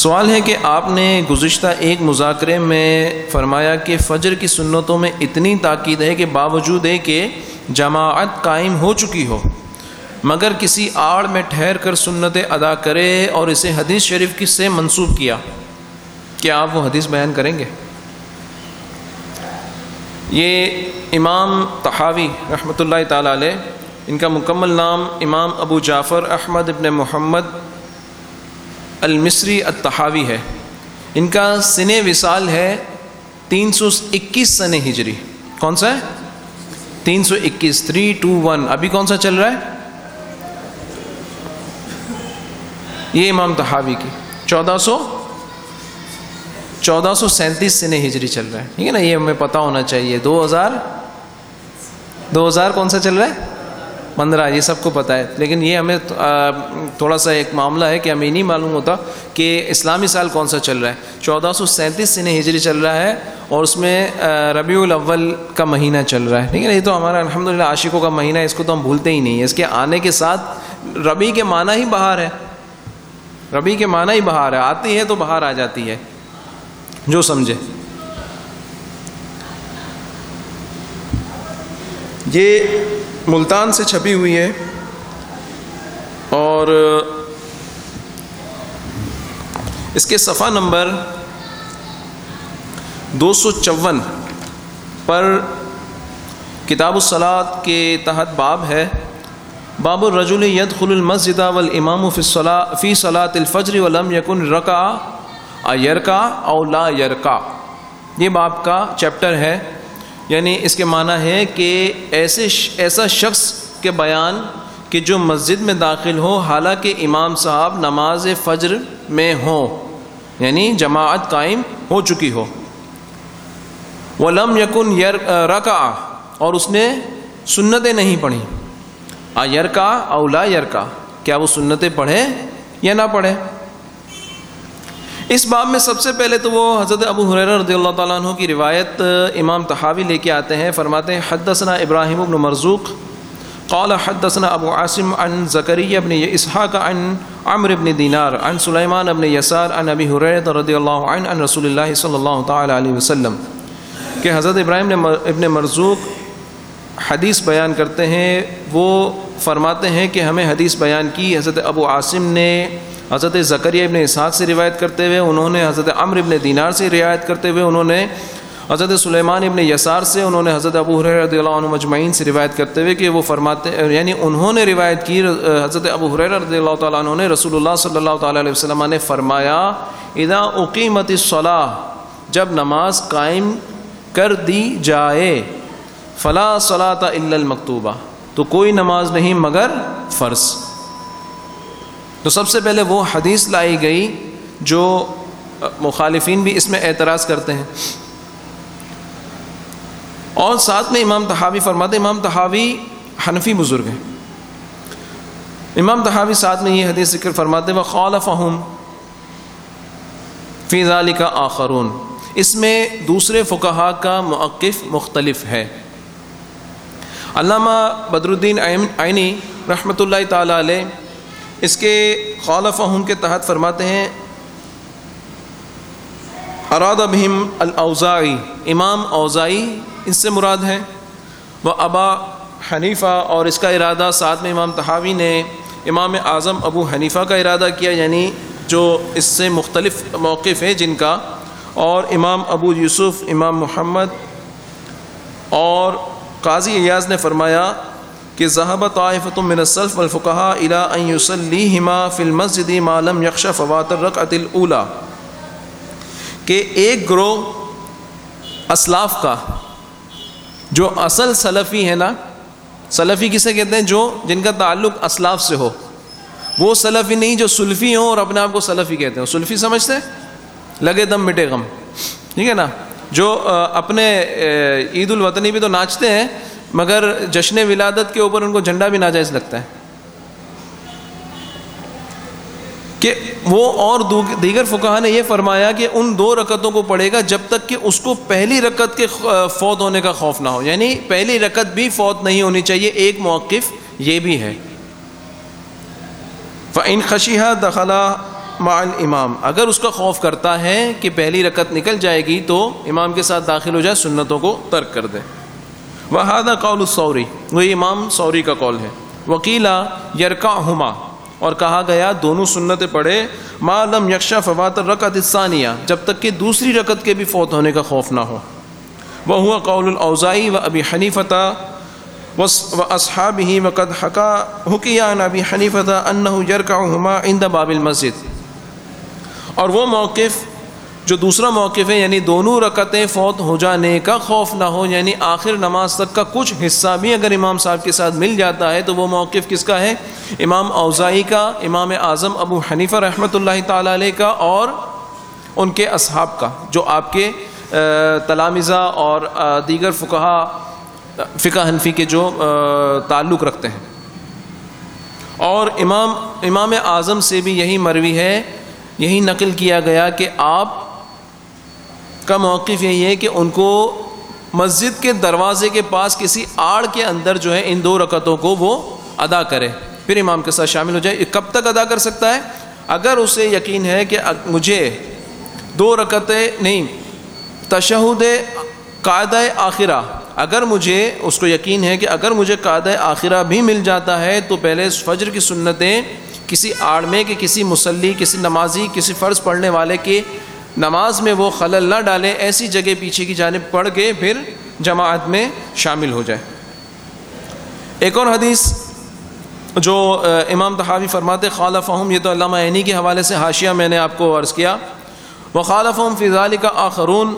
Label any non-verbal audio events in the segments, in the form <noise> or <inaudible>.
سوال ہے کہ آپ نے گزشتہ ایک مذاکرے میں فرمایا کہ فجر کی سنتوں میں اتنی تاکید ہے کہ باوجود ہے کہ جماعت قائم ہو چکی ہو، مگر کسی آڑ میں ٹھہر کر سنتیں ادا کرے اور اسے حدیث شریف کس سے منسوخ کیا۔ کیا آپ وہ حدیث بیان کریں گے؟ یہ امام تحاوی رحمۃ اللہ تعالیٰ علیہ، ان کا مکمل نام امام ابو جعفر احمد ابن محمد المصری التحاوی ہے۔ ان کا سن وصال ہے تین سو اکیس سن ہجری۔ کون سا ہے؟ تین سو اکیس، تھری، ٹو، ون۔ ابھی کون سا چل رہا ہے؟ یہ امام تحاوی کی۔ چودہ سو چودہ سو سینتیس سن ہجری چل رہا ہے۔ ٹھیک ہے نا؟ یہ ہمیں پتہ ہونا چاہیے۔ دو ہزار دو ہزار کون سا چل رہا ہے؟ پندرہ، یہ سب کو پتہ ہے۔ لیکن یہ ہمیں تھوڑا سا ایک معاملہ ہے کہ ہمیں نہیں معلوم ہوتا کہ اسلامی سال کون سا چل رہا ہے۔ چودہ سو سینتیس سن ہجری چل رہا ہے اور اس میں ربیع الاول کا مہینہ چل رہا ہے۔ ٹھیک ہے نا؟ یہ تو ہمارا الحمد للہ عاشقوں کا مہینہ ہے، اس کو تو ہم بھولتے ہی نہیں ہیں۔ اس کے آنے کے ساتھ ربیع کے معنی ہی بہار ہے۔ ربیع کے معنی ہی بہار ہے۔ آتی ہے تو بہار آ جاتی ہے۔ جو سمجھے۔ یہ ملتان سے چھپی ہوئی ہے اور اس کے صفحہ نمبر دو سو چون پر کتاب الصلاط کے تحت باب ہے، باب الرجل ید خل المسد والامام فی صلاح فی صلاۃ الفجر ولم یکن رکا یرکا او لا یرکا یہ باب کا چیپٹر ہے۔ یعنی اس کے معنی ہے کہ ایسے ایسا شخص کے بیان کہ جو مسجد میں داخل ہو، حالانکہ امام صاحب نماز فجر میں ہوں یعنی جماعت قائم ہو چکی ہو۔ ولم یکن یر رکا اور اس نے سنتیں نہیں پڑھی۔ آ یرکا اولا یرکا کیا وہ سنتیں پڑھیں یا نہ پڑھیں؟ اس باب میں سب سے پہلے تو وہ حضرت ابو حریر رضی اللہ تعالیٰ عنہ کی روایت امام تحاوی لے کے آتے ہیں، فرماتے ہیں، حدثنا ابراہیم ابن مرزوق، قال حدثنا ابو عاصم عن زکری ابن اسحاق عن عمر ابن دینار، عن سلیمان ابن یسار، عن ابی حریرت رضی اللہ عنہ، عن رسول اللہ صلی اللہ تعالیٰ علیہ وسلم، کہ حضرت ابراہیم نے ابن مرزوق حدیث بیان کرتے ہیں، وہ فرماتے ہیں کہ ہمیں حدیث بیان کی۔ حضرت ابو عاصم نے حضرت ذکریہ ابن اسحاق سے روایت کرتے ہوئے، انہوں نے حضرت عمر ابن دینار سے روایت کرتے ہوئے، انہوں نے حضرت سلیمان ابن یسار سے، انہوں نے حضرت ابو رضی اللہ عنہ مجمعین سے روایت کرتے ہوئے کہ وہ فرماتے یعنی انہوں نے روایت کی۔ حضرت ابو رضی اللہ تعالیٰ عنہ نے رسول اللہ صلی اللہ تعالیٰ علیہ وسلم نے فرمایا، اذا اقیمت الصلاح جب نماز قائم کر دی جائے، فلا صلاۃ الا المکتوبہ تو کوئی نماز نہیں مگر فرض۔ تو سب سے پہلے وہ حدیث لائی گئی جو مخالفین بھی اس میں اعتراض کرتے ہیں۔ اور ساتھ میں امام تحاوی فرماتے امام تحاوی حنفی بزرگ ہیں۔ امام تحاوی ساتھ میں یہ حدیث ذکر فرماتے وہ خالف فی ذالی کا آخرون۔ اس میں دوسرے فقہا کا موقف مختلف ہے۔ علامہ بدر الدین عینی رحمۃ اللہ تعالیٰ علیہ اس کے خالف کے تحت فرماتے ہیں، اراد ابہم الاوزائی امام اوزائی اس سے مراد ہے وہ ابا حنیفہ اور اس کا ارادہ ساتھ میں امام تحاوی نے، امام اعظم ابو حنیفہ کا ارادہ کیا یعنی جو اس سے مختلف موقف ہیں جن کا، اور امام ابو یوسف، امام محمد اور قاضی ایاز نے فرمایا کہ ذہب طائفۃ من السلف والفقهاء الى ان يصليهما في المسجد ما لم يخشى فوات الركعه الاولى کہ ایک گروہ اسلاف کا جو اصل سلفی ہے نا، سلفی کسے کہتے ہیں جو جن کا تعلق اسلاف سے ہو، وہ سلفی نہیں جو سلفی ہوں اور اپنے آپ کو سلفی کہتے ہیں۔ سلفی سمجھتے لگے دم مٹے غم۔ ٹھیک ہے نا؟ جو اپنے عید الوطنی بھی تو ناچتے ہیں، مگر جشن ولادت کے اوپر ان کو جھنڈا بھی ناجائز لگتا ہے۔ کہ وہ اور دیگر فکہ نے یہ فرمایا کہ ان دو رکتوں کو پڑھے گا جب تک کہ اس کو پہلی رکت کے فوت ہونے کا خوف نہ ہو۔ یعنی پہلی رکت بھی فوت نہیں ہونی چاہیے، ایک موقف یہ بھی ہے۔ ان خشیہ دخلا مع الامام۔ اگر اس کا خوف کرتا ہے کہ پہلی رکت نکل جائے گی تو امام کے ساتھ داخل ہو جائے، سنتوں کو ترک کر دے۔ وحادہ قول السوری وہی امام سوری کا قول ہے۔ وکیلا یرکا ہما اور کہا گیا، دونوں سنتیں پڑھے۔ ما یکشا فوات رکت ثانیہ جب تک کہ دوسری رکت کے بھی فوت ہونے کا خوف نہ ہو۔ وہ ہوا قول الاوزائی و ابی حنیفتہ و اصحاب ہی وقد حقا حکیہ ابی حنیفتہ انّ یرکا ہما ان دا باب المسد اور وہ موقف جو دوسرا موقف ہے یعنی دونوں رکتیں فوت ہو جانے کا خوف نہ ہو یعنی آخر نماز تک کا کچھ حصہ بھی اگر امام صاحب کے ساتھ مل جاتا ہے تو وہ موقف کس کا ہے؟ امام اوزائی کا، امام اعظم ابو حنیفہ رحمۃ اللہ تعالیٰ علیہ کا اور ان کے اصحاب کا، جو آپ کے تلامزہ اور دیگر فقہ فقہ حنفی کے جو تعلق رکھتے ہیں۔ اور امام امام اعظم سے بھی یہی مروی ہے یہی نقل کیا گیا کہ آپ کا موقف یہی ہے کہ ان کو مسجد کے دروازے کے پاس کسی آڑ کے اندر جو ہے ان دو رکتوں کو وہ ادا کرے۔ پھر امام کے ساتھ شامل ہو جائے۔ کب تک ادا کر سکتا ہے؟ اگر اسے یقین ہے کہ مجھے دو رکتیں نہیں، تشہد قاعدہ آخرہ، اگر مجھے اس کو یقین ہے کہ اگر مجھے قاعدہ آخرہ بھی مل جاتا ہے تو پہلے فجر کی سنتیں کسی آڑ میں کہ کسی مسلی، کسی نمازی، کسی فرض پڑھنے والے کے نماز میں وہ خلل نہ ڈالیں، ایسی جگہ پیچھے کی جانب پڑھ کے پھر جماعت میں شامل ہو جائے ایک اور حدیث جو امام تحاوی فرماتے خالف یہ تو علامہ عینی کے حوالے سے حاشیہ میں نے آپ کو عرض کیا۔ وہ خالف فضال کا آخرون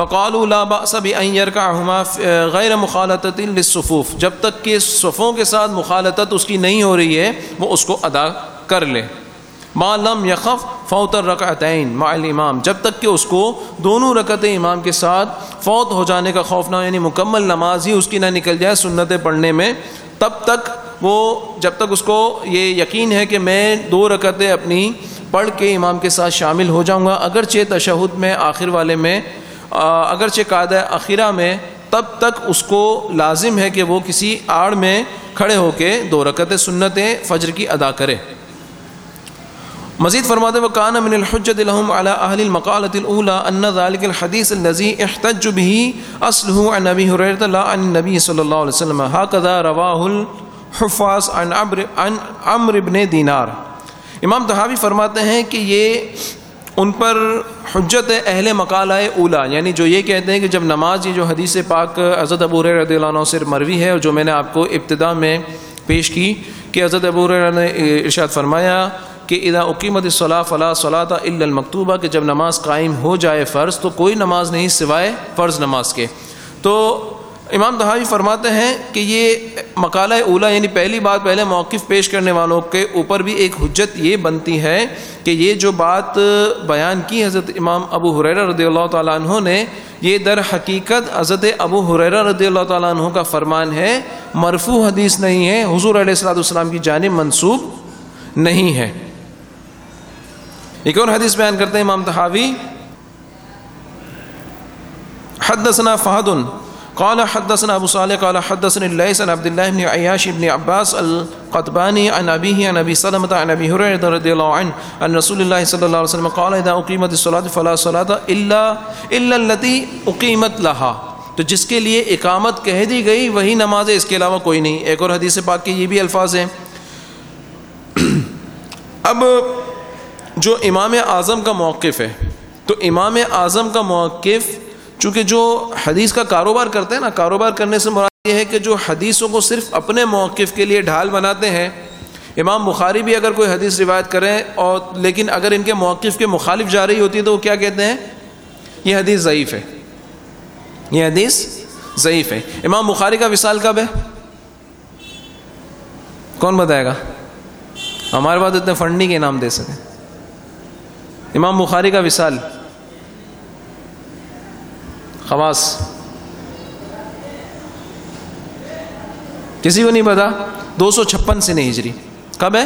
فقال اللہ سب کا غیر مخالطت الصفوف جب تک کہ صفوں کے ساتھ مخالطت اس کی نہیں ہو رہی ہے، وہ اس کو ادا کر لے۔ معلم یخف فوتر رکعتین مع الامام۔ جب تک کہ اس کو دونوں رکعتیں امام کے ساتھ فوت ہو جانے کا خوف نہ ہو یعنی مکمل نماز ہی اس کی نہ نکل جائے سنتیں پڑھنے میں، تب تک وہ جب تک اس کو یہ یقین ہے کہ میں دو رکعتیں اپنی پڑھ کے امام کے ساتھ شامل ہو جاؤں گا، اگرچہ تشہد میں آخر والے میں اگرچہ قاعدہ اخیرہ میں تب تک اس کو لازم ہے کہ وہ کسی آڑ میں کھڑے ہو کے دو رکعت سنتیں فجر کی ادا کرے۔ مزید فرماتے و کان من الحجت لهم على اهل المقالة الاولى ان ذلك الحديث الذي احتج به اصله عن ابي هريره لا عن النبي صلى الله عليه وسلم۔ هكذا رواه الحفاظ عن عمرو عن عمرو بن دینار۔ امام طحاوی فرماتے ہیں کہ یہ ان پر حجت اہل مقالہ اولا یعنی جو یہ کہتے ہیں کہ جب نماز یہ جو حدیث پاک حضرت ابو رضی اللہ عنہ سے مروی ہے اور جو میں نے آپ کو ابتدا میں پیش کی کہ حضرت ابو نے ارشاد فرمایا کہ ادا عقیمت صلاح فلاح صلاح الا المکتوبہ، کہ جب نماز قائم ہو جائے فرض تو کوئی نماز نہیں سوائے فرض نماز کے۔ تو امام دہائی فرماتے ہیں کہ یہ مقالہ اولا یعنی پہلی بات پہلے موقف پیش کرنے والوں کے اوپر بھی ایک حجت یہ بنتی ہے کہ یہ جو بات بیان کی حضرت امام ابو حریرہ رضی اللہ تعالیٰ عنہ نے، یہ در حقیقت حضرت ابو حریرہ رضی اللہ تعالیٰ عنہ کا فرمان ہے۔ مرفوع حدیث نہیں ہے، حضور علیہ السلاۃ والسلام کی جانب منصوب نہیں ہے۔ ایک اور حدیث بیان کرتے ہیں امام تحاوی حدثنا فہد قال حدثنا ابو صالح قال حدثنا الليث عن عبد الله بن عياش بن عباس القطباني عن ابيه عن ابي سلمة عن ابي هريره رضي الله عنه ان رسول الله صلى الله عليه وسلم قال اذا اقيمت الصلاه فلا صلاه الا الا التي اقيمت لها تو جس کے لیے اقامت کہہ دی گئی، وہی نماز ہے، اس کے علاوہ کوئی نہیں۔ ایک اور حدیث پاک کے یہ بھی الفاظ ہیں۔ <clears throat> اب جو امام اعظم کا موقف ہے، تو امام اعظم کا موقف چونکہ جو حدیث کا کاروبار کرتے ہیں نا، کاروبار کرنے سے مراد یہ ہے کہ جو حدیثوں کو صرف اپنے موقف کے لیے ڈھال بناتے ہیں، امام بخاری بھی اگر کوئی حدیث روایت کریں اور لیکن اگر ان کے موقف کے مخالف جا رہی ہوتی ہے تو وہ کیا کہتے ہیں؟ یہ حدیث ضعیف ہے۔ یہ حدیث ضعیف ہے۔ امام بخاری کا وصال کب ہے؟ کون بتائے گا؟ ہمارے پاس اتنے فنڈنگ کے نام دے سکیں۔ امام بخاری کا وصال۔ خواص۔ کسی کو نہیں پتا؟ دو سو چھپن سن ہجری۔ کب ہے؟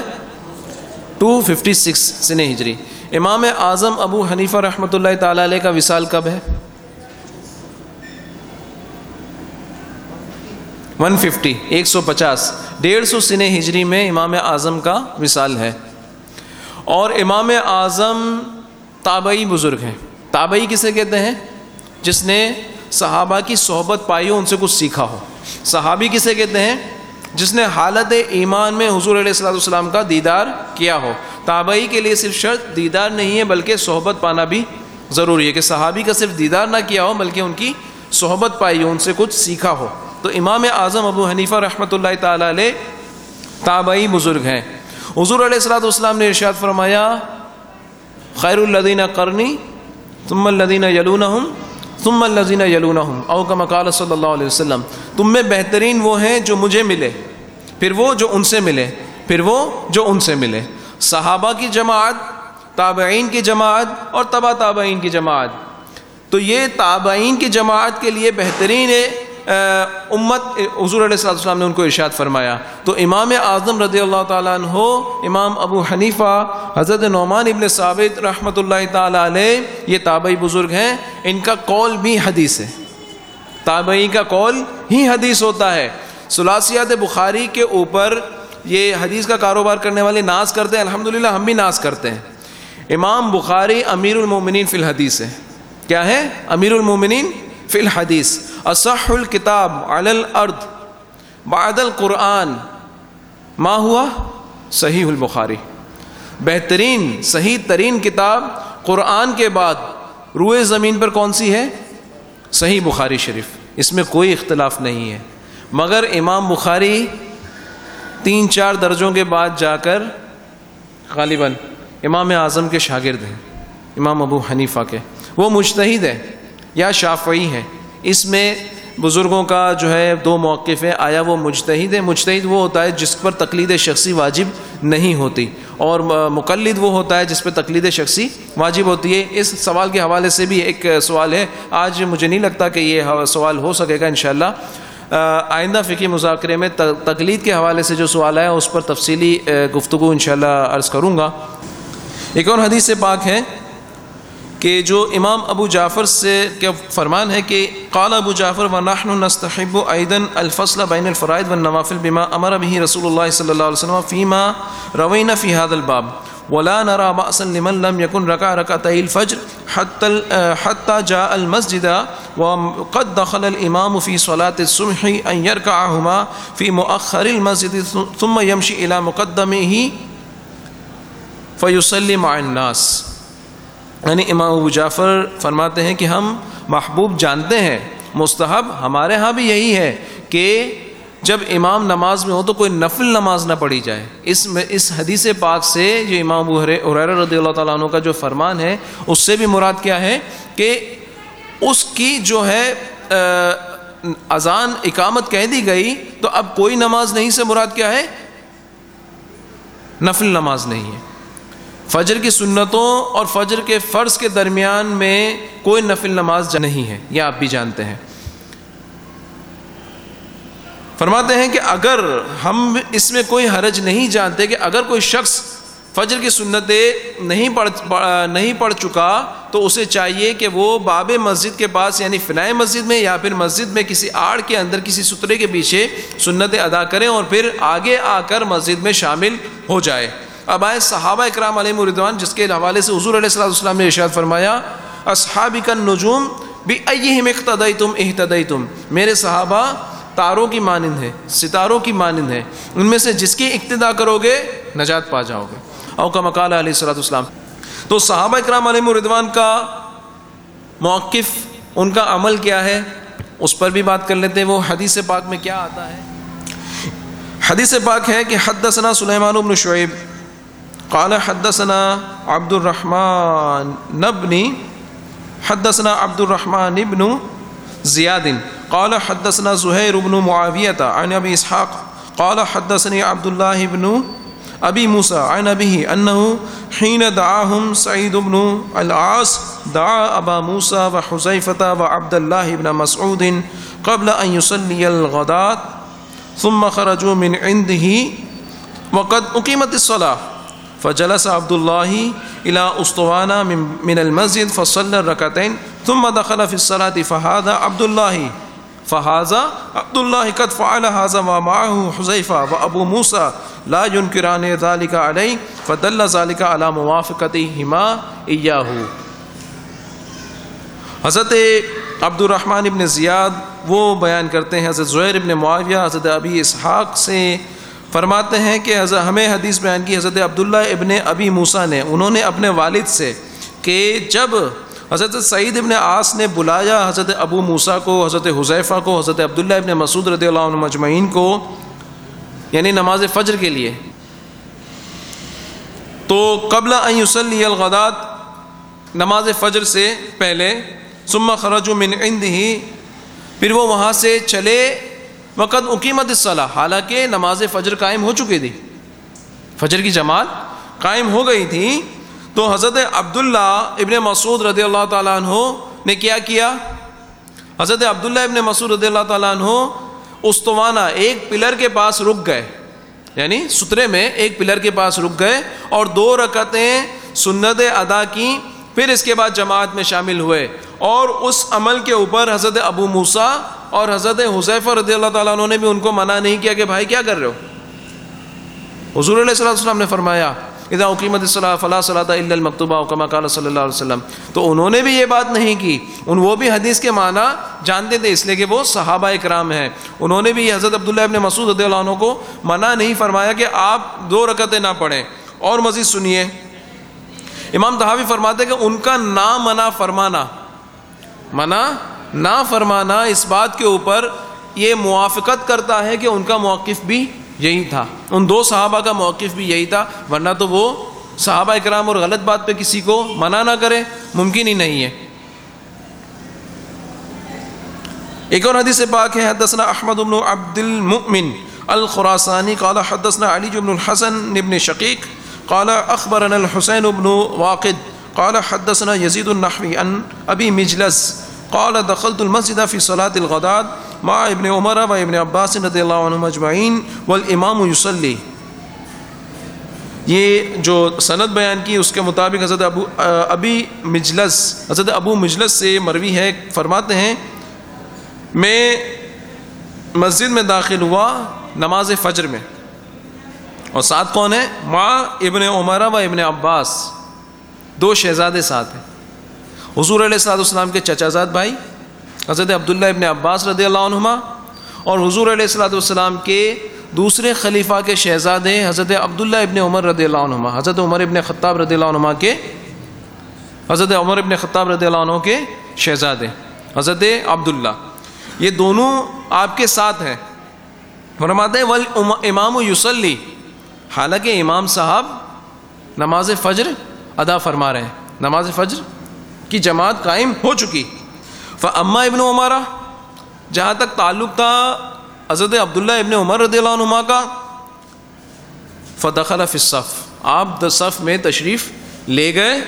ٹو ففٹی سکس سن ہجری۔ امام اعظم ابو حنیفہ رحمۃ اللہ تعالی علیہ کا وصال کب ہے؟ ون ففٹی ایک سو پچاس۔ ڈیڑھ سو سن ہجری میں امام اعظم کا وصال ہے۔ اور امام اعظم تابعی بزرگ ہیں۔ تابعی کسے کہتے ہیں؟ جس نے صحابہ کی صحبت پائی ہو، ان سے کچھ سیکھا ہو۔ صحابی کسے کہتے ہیں؟ جس نے حالت ایمان میں حضور علیہ السلّۃ والسلام کا دیدار کیا ہو۔ تابعی کے لیے صرف شرط دیدار نہیں ہے، بلکہ صحبت پانا بھی ضروری ہے کہ صحابی کا صرف دیدار نہ کیا ہو، بلکہ ان کی صحبت پائی ہو، ان سے کچھ سیکھا ہو۔ تو امام اعظم ابو حنیفہ رحمۃ اللہ تعالیٰ علیہ تابعی بزرگ ہیں۔ حضور علیہ السلاۃ والسلام نے ارشاد فرمایا، خیر الدینہ کرنی تم الدینہ یلون تم الزین یلون او کا صلی اللہ علیہ وسلم، تم میں بہترین وہ ہیں جو مجھے ملے، پھر وہ جو ان سے ملے، پھر وہ جو ان سے ملے۔ صحابہ کی جماعت، تابعین کی جماعت اور تبا تابعین کی جماعت۔ تو یہ تابعین کی جماعت کے لیے بہترین ہے امت حضور علیہ السلّۃ السلام نے ان کو ارشاد فرمایا۔ تو امام اعظم رضی اللہ تعالیٰ عنہ، امام ابو حنیفہ، حضرت نعمان ابن ثابت رحمۃ اللہ تعالیٰ علیہ، یہ تابعی بزرگ ہیں، ان کا قول بھی حدیث ہے۔ تابعی کا قول ہی حدیث ہوتا ہے۔ سلاسیات بخاری کے اوپر یہ حدیث کا کاروبار کرنے والے ناز کرتے ہیں الحمد ہم بھی ناز کرتے ہیں۔ امام بخاری امیر المومنین فی الحدیث ہے۔ کیا ہے؟ امیر المومنین فی الحدیث۔ اصح الکتاب علی الارض بعد القرآن، ما ہوا؟ صحیح البخاری۔ بہترین، صحیح ترین کتاب قرآن کے بعد روئے زمین پر کون سی ہے؟ صحیح بخاری شریف۔ اس میں کوئی اختلاف نہیں ہے۔ مگر امام بخاری تین چار درجوں کے بعد جا کر غالباً امام اعظم کے شاگرد ہیں۔ امام ابو حنیفہ کے۔ وہ مشتحد ہے یا شافعی ہے اس میں بزرگوں کا جو ہے دو موقف ہے آیا وہ مجتہد ہے مجتہد وہ ہوتا ہے جس پر تقلید شخصی واجب نہیں ہوتی، اور مقلد وہ ہوتا ہے جس پہ تقلید شخصی واجب ہوتی ہے۔ اس سوال کے حوالے سے بھی ایک سوال ہے۔ آج مجھے نہیں لگتا کہ یہ سوال ہو سکے گا انشاءاللہ۔ آئندہ فقی مذاکرے میں تقلید کے حوالے سے جو سوال ہے اس پر تفصیلی گفتگو انشاءاللہ عرض کروں گا۔ ایک اور حدیث سے پاک ہے۔ کہ جو امام ابو جعفر سے کیا فرمان ہے کہ قال ابو جعفر و نحن نستحب ایدن الفصل بین الفرائد والنوافل بما امر به رسول اللہ صلی اللہ علیہ وسلم فيما روینا فی هذا الباب ولا نرى بأسا لمن لم يكن ركع ركعتي الفجر حتى حتى جاء المسجد وقد دخل الامام في صلاه الصبح ان يركعهما في مؤخر المسجد ثم يمشي الى مقدمه فيصلي مع الناس یعنی امام ابو جعفر فرماتے ہیں کہ ہم محبوب جانتے ہیں، مستحب ہمارے ہاں بھی یہی ہے کہ جب امام نماز میں ہو تو کوئی نفل نماز نہ پڑھی جائے۔ اس میں، اس حدیث پاک سے جو امام ابو حریر رضی اللہ تعالیٰ عنہ کا جو فرمان ہے، اس سے بھی مراد کیا ہے کہ اس کی جو ہے اذان اقامت کہہ دی گئی تو اب کوئی نماز نہیں سے مراد کیا ہے؟ نفل نماز نہیں ہے۔ فجر کی سنتوں اور فجر کے فرض کے درمیان میں کوئی نفل نماز نہیں ہے، یہ آپ بھی جانتے ہیں۔ فرماتے ہیں کہ اگر ہم اس میں کوئی حرج نہیں جانتے کہ اگر کوئی شخص فجر کی سنتیں نہیں پڑھ نہیں پڑھ چکا تو اسے چاہیے کہ وہ باب مسجد کے پاس یعنی فنائے مسجد میں یا پھر مسجد میں کسی آڑ کے اندر، کسی سترے کے پیچھے سنتیں ادا کریں اور پھر آگے آ کر مسجد میں شامل ہو جائے۔ اب آئے صحابہ اکرام علیہ مردوان جس کے حوالے سے حضور علیہ السلام السلام نے ارشاد فرمایا اصحابی کا نجوم بھی اہم اقتدئی تم احتدئی تم میرے صحابہ، تاروں کی مانند ہے ستاروں کی مانند ہے ان میں سے جس کی اقتدا کرو گے نجات پا جاؤ گے او کا مکال علیہ السلط اسلام تو صحابہ اکرام علیہ مردوان کا موقف، ان کا عمل کیا ہے؟ اس پر بھی بات کر لیتے ہیں۔ وہ حدیث پاک میں کیا آتا ہے؟ حدیث پاک ہے کہ حدثنا سلیمان بن شعیب۔ قال حدثنا عبد الرحمن نبني حدثنا عبد الرحمن بن زياد قال حدثنا زهير بن معاوية عن أبي إسحاق قال حدثني عبد الله بن أبي موسى عن أبيه أنه حين دعاهم سعيد بن العاص دعا أبا موسى وحزيفة وعبد الله بن مسعود قبل أن يصلي الغداة ثم خرجوا من عنده وقد أقيمت الصلاة. فجلس عبد الله إلى أسطوانة من المسجد فصلى الركعتين ثم دخل في الصلاة فهذا عبد الله فہذا عبد اللہ قد فعل حاضہ و معه حذیفہ و ابو لا ينکران ذالک علی فدل ذالک علی موافقتهما ایاہ۔ حضرت عبد الرحمن ابن زیاد وہ بیان کرتے ہیں، حضرت زہیر ابن معاویہ، حضرت ابی اسحاق سے فرماتے ہیں کہ ہمیں حدیث بیان کی حضرت عبداللہ ابن ابی موسیٰ نے، انہوں نے اپنے والد سے کہ جب حضرت سعید ابن آس نے بلایا حضرت ابو موسیٰ کو، حضرت حذیفہ کو، حضرت عبداللہ ابن مسعود رضی اللہ عنہ مجمعین کو یعنی نماز فجر کے لیے، تو قبل ان الغدات، نماز فجر سے پہلے، ثم خرج من ہی پھر وہ وہاں سے چلے وقت اقیمت الصلاح حالانکہ نماز فجر قائم ہو چکی تھی۔ فجر کی جماعت قائم ہو گئی تھی۔ تو حضرت عبداللہ ابن مسعود رضی اللہ تعالیٰ عنہ نے کیا کیا؟ حضرت عبداللہ ابن مسعود رضی اللہ تعالیٰ عنہ استوانہ، ایک پلر کے پاس رک گئے۔ یعنی سترے میں ایک پلر کے پاس رک گئے اور دو رکعتیں سنت ادا کی۔ پھر اس کے بعد جماعت میں شامل ہوئے اور اس عمل کے اوپر حضرت ابو موسا اور حضرت حسیف رضی اللہ تعالیٰ عنہ نے بھی ان کو منع نہیں کیا کہ بھائی کیا کر رہے ہو؟ حضور علیہ صلی اللہ نے فرمایا ادا اقیمت صلاح فلاں صلاح المکتوبہ کما کال صلی اللہ علیہ وسلم. تو انہوں نے بھی یہ بات نہیں کی، ان وہ بھی حدیث کے معنی جانتے تھے، اس لیے کہ وہ صحابہ اکرام ہیں۔ انہوں نے بھی حضرت عبداللہ ابن مسعود رضی اللہ عنہ کو منع نہیں فرمایا کہ آپ دو رکعتیں نہ پڑھیں۔ اور مزید سنیے۔ امام تحاوی فرماتے کہ ان کا نہ منع فرمانا، منع نہ فرمانا اس بات کے اوپر یہ موافقت کرتا ہے کہ ان کا موقف بھی یہی تھا، ان دو صحابہ کا موقف بھی یہی تھا، ورنہ تو وہ صحابہ اکرام اور غلط بات پہ کسی کو منع نہ کرے، ممکن ہی نہیں ہے۔ ایک اور حدیث پاک ہے، حدثنا احمد بن عبد المؤمن الخراسانی، قال حدثنا علی بن الحسن ابن شقیق قال اخبرنا الحسین بن واقد، قال حدثنا یزید النحوی عن ابی مجلس، قال دخلت المسجد في صلاة الغداد مع ابن عمر و ابن عباس رضی اللہ عنہ مجمعین والامام يصلي یہ جو سند بیان کی، اس کے مطابق حضرت ابو، ابی مجلس، حضرت ابو مجلس سے مروی ہے، فرماتے ہیں، میں مسجد میں داخل ہوا نماز فجر میں۔ اور ساتھ کون ہے؟ ماں ابن عمر و ابن عباس۔ دو شہزادے ساتھ ہیں۔ حضور علیہ السلاۃ والسلام کے چچا زاد بھائی، حضرت عبداللہ ابن عباس رضی اللہ عنہما اور حضور علیہ السلاۃ والسلام کے دوسرے خلیفہ کے شہزادے حضرت عبداللہ ابن عمر رضی اللہ عنہما، حضرت عمر ابن خطاب رضی اللہ عنہ کے، حضرت عمر ابن خطاب رضی اللہ عنہ کے شہزادے، حضرت عبداللہ۔ یہ دونوں آپ کے ساتھ ہیں۔ فرماتے ہیں، ول امام یوسلی حالانکہ امام صاحب نماز فجر ادا فرما رہے ہیں۔ نماز فجر کی جماعت قائم ہو چکی۔ فما ابن عمارہ جہاں تک تعلق تھا، حضرت عبداللہ ابن عمر رضی اللہ عنہ کا، فدخل فی الصف۔ آپ صف میں تشریف لے گئے۔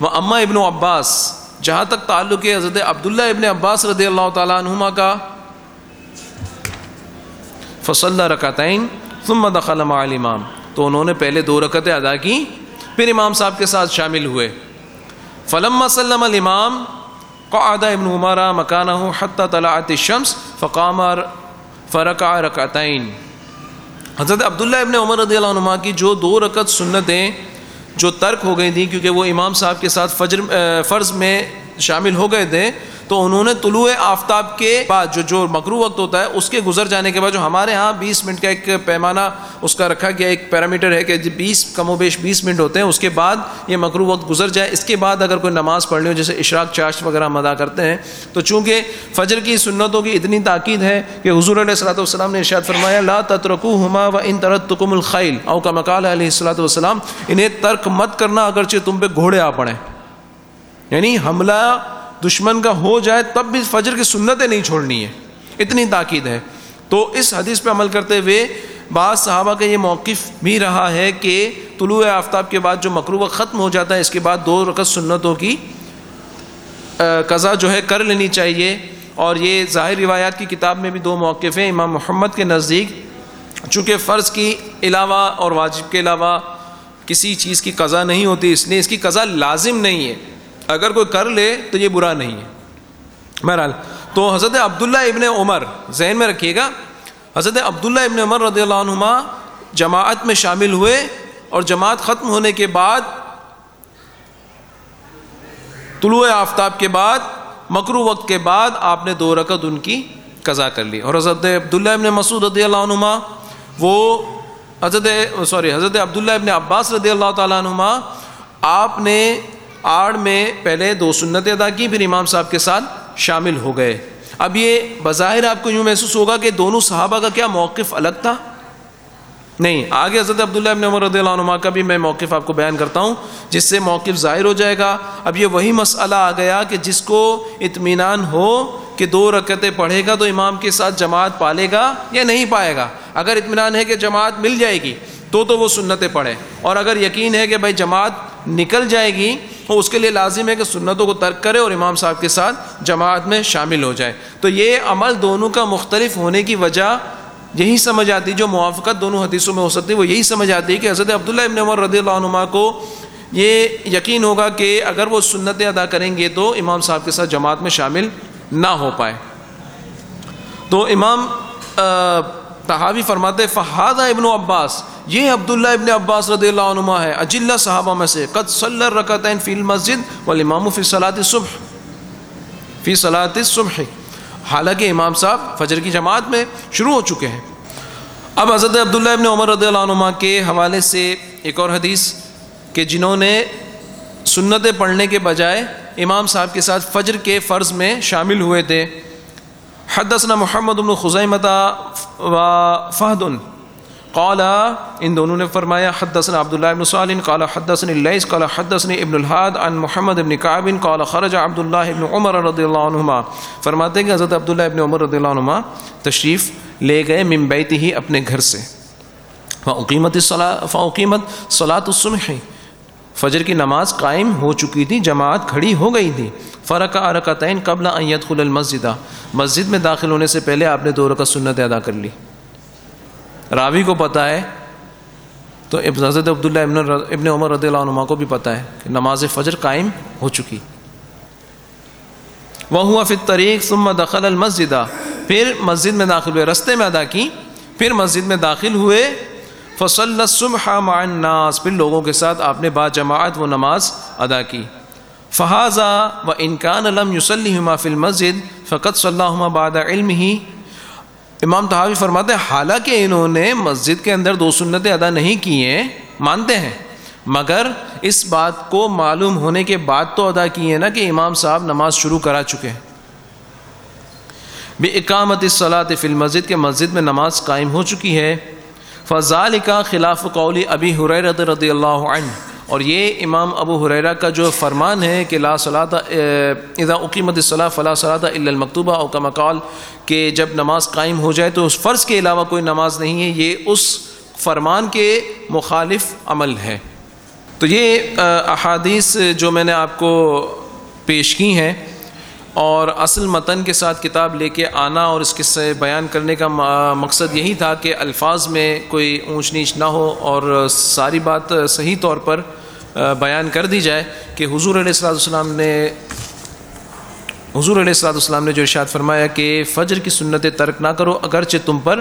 وہ اما ابن عباس، جہاں تک تعلق ہے، حضرت عبداللہ ابن عباس رضی اللہ تعالیٰ عنہما کا فصل رکعتین۔ ثم دخل مع الامام۔ تو انہوں نے پہلے دو رکعتیں ادا کی پھر امام صاحب کے ساتھ شامل ہوئے۔ فلم سلم الامام، قعد ابن عمارہ مکانہ حتى طلعت الشمس، فقام فرکع رکعتین۔ حضرت عبداللہ ابن عمر رضی اللہ عنہ کی جو دو رکعت سنتیں جو ترک ہو گئی تھیں، کیونکہ وہ امام صاحب کے ساتھ فجر فرض میں شامل ہو گئے تھے تو انہوں نے طلوع آفتاب کے بعد جو جو مکرو وقت ہوتا ہے، اس کے گزر جانے کے بعد جو ہمارے ہاں بیس منٹ کا ایک پیمانہ اس کا رکھا گیا، ایک پیرامیٹر ہے کہ جی بیس کم و بیش بیس منٹ ہوتے ہیں، اس کے بعد یہ مکرو وقت گزر جائے۔ اس کے بعد اگر کوئی نماز پڑھنی ہو جیسے اشراق چاشت وغیرہ ہم ادا کرتے ہیں، تو چونکہ فجر کی سنتوں کی اتنی تاکید ہے کہ حضور علیہ السلاۃ والسلام نے ارشاد فرمایا، لا تترکو ہما و ان ترتکم الخیل او کا مکال علیہ السلاۃ والسلام، انہیں ترک مت کرنا اگرچہ تم پہ گھوڑے آ پڑیں یعنی حملہ دشمن کا ہو جائے تب بھی فجر کی سنتیں نہیں چھوڑنی ہے اتنی تاکید ہے۔ تو اس حدیث پہ عمل کرتے ہوئے بعض صحابہ کا یہ موقف بھی رہا ہے کہ طلوع آفتاب کے بعد جو مقروبہ ختم ہو جاتا ہے، اس کے بعد دو رقص سنتوں کی قضا جو ہے کر لینی چاہیے۔ اور یہ ظاہر روایات کی کتاب میں بھی دو موقف ہیں۔ امام محمد کے نزدیک، چونکہ فرض کی علاوہ اور واجب کے علاوہ کسی چیز کی قضا نہیں ہوتی، اس لیے اس کی قضا لازم نہیں ہے۔ اگر کوئی کر لے تو یہ برا نہیں ہے۔ بہرحال، تو حضرت عبداللہ ابن عمر ذہن میں رکھیے گا۔ حضرت عبداللہ ابن عمر رضی اللہ عنہما جماعت میں شامل ہوئے اور جماعت ختم ہونے کے بعد، طلوع آفتاب کے بعد، مکرو وقت کے بعد آپ نے دو رکعت ان کی قضا کر لی۔ اور حضرت عبداللہ ابن مسعود رضی اللہ عنما وہ حضرت، سوری، حضرت عبداللہ ابن عباس رضی اللہ تعالیٰ عنما آپ نے آڑ میں پہلے دو سنت ادا کی پھر امام صاحب کے ساتھ شامل ہو گئے۔ اب یہ بظاہر آپ کو یوں محسوس ہوگا کہ دونوں صحابہ کا کیا موقف الگ تھا؟ نہیں، آگے حضرت عبداللہ ابن عمر رضی اللہ عنہ کا بھی میں موقف آپ کو بیان کرتا ہوں، جس سے موقف ظاہر ہو جائے گا۔ اب یہ وہی مسئلہ آ گیا کہ جس کو اطمینان ہو کہ دو رکعتیں پڑھے گا تو امام کے ساتھ جماعت پالے گا یا نہیں پائے گا۔ اگر اطمینان ہے کہ جماعت مل جائے گی تو تو وہ سنتیں پڑھے اور اگر یقین ہے کہ بھائی جماعت نکل جائے گی تو اس کے لیے لازم ہے کہ سنتوں کو ترک کرے اور امام صاحب کے ساتھ جماعت میں شامل ہو جائے۔ تو یہ عمل دونوں کا مختلف ہونے کی وجہ یہی سمجھ آتی، جو موافقت دونوں حدیثوں میں ہو سکتی، وہ یہی سمجھ آتی ہے کہ حضرت عبداللہ ابن عمر رضی اللہ عنہ کو یہ یقین ہوگا کہ اگر وہ سنتیں ادا کریں گے تو امام صاحب کے ساتھ جماعت میں شامل نہ ہو پائے۔ تو امام تحاوی فرماتے فہاد ابن عباس یہ عبداللہ ابن عباس رضی اللہ عنہ ہے، اجلّہ صحابہ میں سے۔ قد صلی رکعتین فی المسجد والامام فی صلاۃ صبح فی صلاۃ صبح حالانکہ امام صاحب فجر کی جماعت میں شروع ہو چکے ہیں۔ اب حضرت عبداللہ ابن عمر رضی اللہ عنہ کے حوالے سے ایک اور حدیث کہ جنہوں نے سنتیں پڑھنے کے بجائے امام صاحب کے ساتھ فجر کے فرض میں شامل ہوئے تھے۔ حدثنا محمد بن خزیمتہ و فہد۔ قال ان دونوں نے فرمایا، حدثنا عبداللہ ابن صالح قال حدثني الليث قال حدثني ابن الحاد، عن محمد ابن كعب قال خرج عبداللہ ابن عمر رضی اللہ عنہما۔ فرماتے ہیں کہ حضرت عبداللہ ابن عمر رضی اللہ عنہما تشریف لے گئے من ہی اپنے گھر سے۔ فاقیمت الصلاۃ، فاقیمت صلاۃ الصبح۔ فجر کی نماز قائم ہو چکی تھی، جماعت کھڑی ہو گئی تھی۔ فرق ارکتین قبل ان يدخل المسجد۔ مسجد میں داخل ہونے سے پہلے آپ نے دو رکعت سنت ادا کر لی۔ راوی کو پتہ ہے، تو حضرت عبداللہ ابن ابن عمر رضی اللہ عنہ کو بھی پتہ ہے کہ نماز فجر قائم ہو چکی۔ وہ ہوا پھر طریق ثم دخل المسجد۔ پھر مسجد میں داخل ہوئے، رستے میں ادا کی، پھر مسجد میں داخل ہوئے۔ فصل الصبح مع الناس، پھر لوگوں کے ساتھ آپ نے با جماعت وہ نماز ادا کی۔ فہذا و انکان علم یوسلم فی المسجد فقط صلی اللہ بعد علم ہی امام تحاوی فرماتے ہیں، حالانکہ انہوں نے مسجد کے اندر دو سنتیں ادا نہیں کی ہیں، مانتے ہیں۔ مگر اس بات کو معلوم ہونے کے بعد تو ادا کی ہیں نا کہ امام صاحب نماز شروع کرا چکے ہیں۔ بے اقامت صلاح فی المسجد کے مسجد میں نماز قائم ہو چکی ہے۔ فضال کا خلاف قولی ابی حریرت رضی اللہ عنہ اور یہ امام ابو حریرہ کا جو فرمان ہے کہ لا صلاح اذا اقیمت الصلاح فلا صلاح الا المکتوبہ، او کما قال کہ جب نماز قائم ہو جائے تو اس فرض کے علاوہ کوئی نماز نہیں ہے، یہ اس فرمان کے مخالف عمل ہے۔ تو یہ احادیث جو میں نے آپ کو پیش کی ہیں اور اصل متن کے ساتھ کتاب لے کے آنا اور اس کے سے بیان کرنے کا مقصد یہی تھا کہ الفاظ میں کوئی اونچ نیچ نہ ہو اور ساری بات صحیح طور پر بیان کر دی جائے کہ حضور علیہ السلاۃ والسلام نے حضور علیہ السلاۃ والسلام نے جو ارشاد فرمایا کہ فجر کی سنتیں ترک نہ کرو، اگرچہ تم پر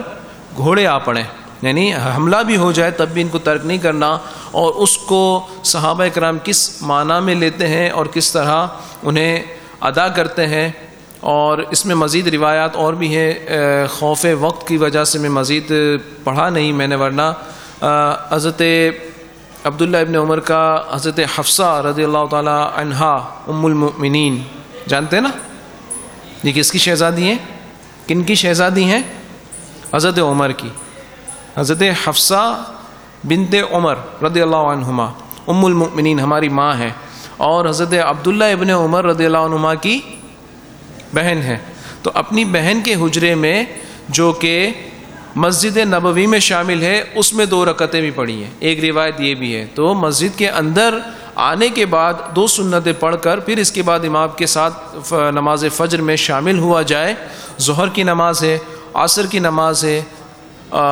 گھوڑے آ پڑیں۔ یعنی حملہ بھی ہو جائے تب بھی ان کو ترک نہیں کرنا۔ اور اس کو صحابہ کرام کس معنی میں لیتے ہیں اور کس طرح انہیں ادا کرتے ہیں۔ اور اس میں مزید روایات اور بھی ہیں۔ خوف وقت کی وجہ سے میں مزید پڑھا نہیں میں نے، ورنہ حضرت عبداللہ ابن عمر کا حضرت حفصہ رضی اللہ تعالیٰ عنہا ام المؤمنین، جانتے ہیں نا؟ یہ کس کی شہزادی ہیں؟ کن کی شہزادی ہیں؟ حضرت عمر کی۔ حضرت حفصہ بنت عمر رضی اللہ عنہما، ام المؤمنین ہماری ماں ہے اور حضرت عبداللہ ابن عمر رضی اللہ عنہما کی بہن ہے تو اپنی بہن کے حجرے میں جو کہ مسجد نبوی میں شامل ہے، اس میں دو رکعتیں بھی پڑھی ہیں۔ ایک روایت یہ بھی ہے، تو مسجد کے اندر آنے کے بعد دو سنتیں پڑھ کر، پھر اس کے بعد امام کے ساتھ نماز فجر میں شامل ہوا جائے۔ ظہر کی نماز ہے، عصر کی نماز ہے۔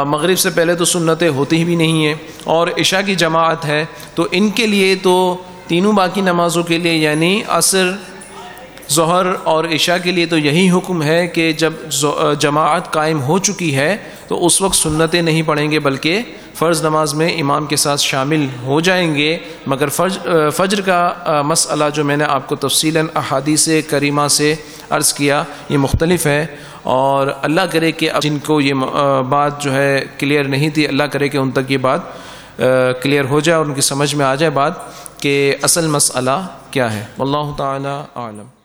مغرب سے پہلے تو سنتیں ہوتی بھی نہیں ہیں۔ اور عشاء کی جماعت ہے، تو ان کے لیے تو تینوں باقی نمازوں کے لیے یعنی عصر ظہر اور عشاء کے لیے تو یہی حکم ہے کہ جب جماعت قائم ہو چکی ہے تو اس وقت سنتیں نہیں پڑھیں گے بلکہ فرض نماز میں امام کے ساتھ شامل ہو جائیں گے۔ مگر فرج فجر کا مسئلہ جو میں نے آپ کو تفصیل احادیث کریمہ سے عرض کیا، یہ مختلف ہے۔ اور اللہ کرے کہ جن کو یہ بات جو ہے کلیئر نہیں تھی، اللہ کرے کہ ان تک یہ بات کلیئر ہو جائے اور ان کی سمجھ میں آ جائے بات کہ اصل مسئلہ کیا ہے۔ واللہ تعالی عالم